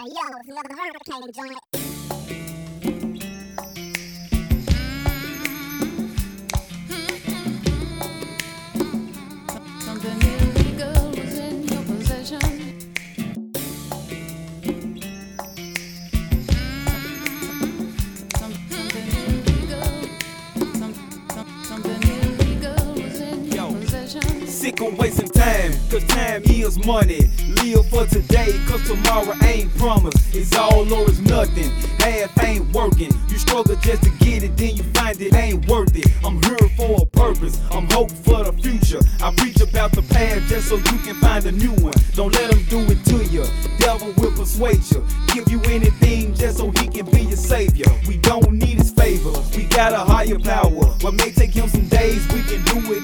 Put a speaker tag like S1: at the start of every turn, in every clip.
S1: Hey yo, it's another Hurricane joint.
S2: Sick of wasting time, cause time is money. Live for today, cause tomorrow ain't promised. It's all or it's nothing. Half ain't working. You struggle just to get it, then you find it ain't worth it. I'm here for a purpose. I'm hope for the future. I preach about the past just so you can find a new one. Don't let them do it to you. Devil will persuade you. Give you anything just so he can be your savior. We don't need his favor. We got a higher power. What may take him some days, we can do it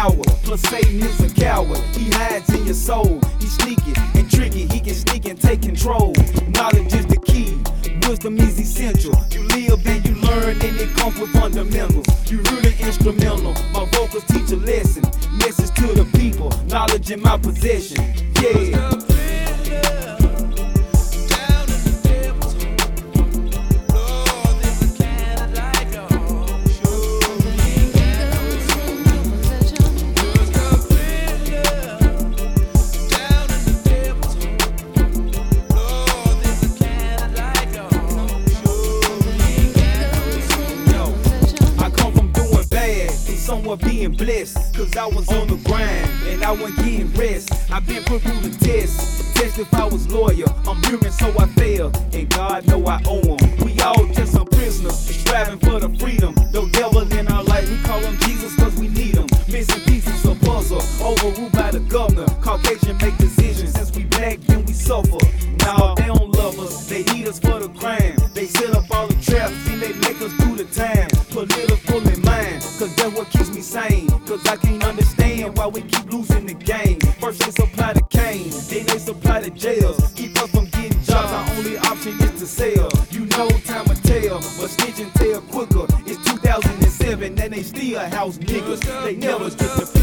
S2: hour. Plus Satan is a coward. He hides in your soul. He's sneaky and tricky. He can sneak and take control. Knowledge is the key. Wisdom is essential. You live and you learn, and it comes with fundamentals. You the instrumental. My vocals teach a lesson. Message to the people. Knowledge in my possession. Yeah. Somewhat being blessed. Cause I was on the grind and I wasn't getting rest. I've been put through the test. Test if I was loyal. I'm human, so I fail. And God know I owe him. We all just some prisoners, striving for the freedom. No devil in our life, we call him Jesus cause we need him. Missing pieces of puzzle, overruled by the governor. Caucasian make decisions. Since we black, then we suffer. Nah, they don't love us. They need us for the crime. They set up all the traps and they make us do the time. Political in mind, cause that's what keeps me sane. Cause I can't understand why we keep losing the game. First they supply the cane, then they supply the jails. Keep us from getting jobs, our only option is to sell. You know time will tell, but snitch and tell quicker. It's 2007 and they still house niggas. They never get the